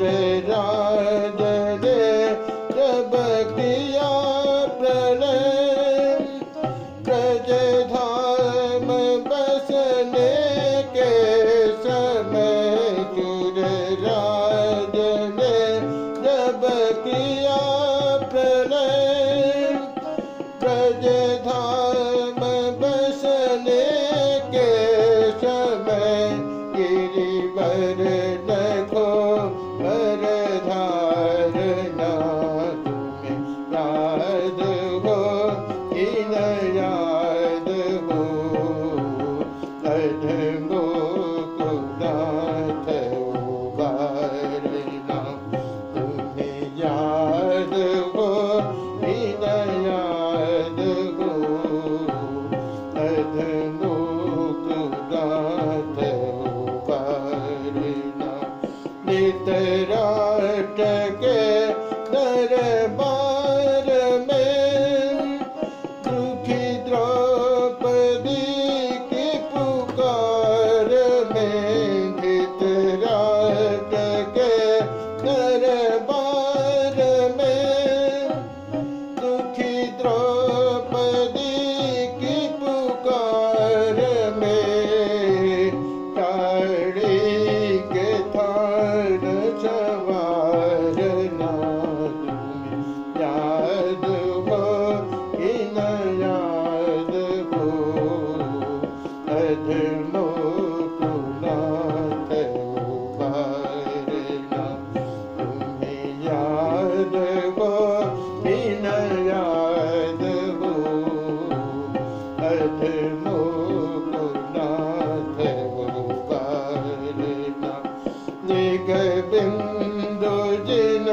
Hare ीराटके तरबारे दुखी द्रौपदी पुकारे गीतराटके तरबा बिंदु जिन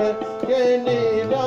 के निरा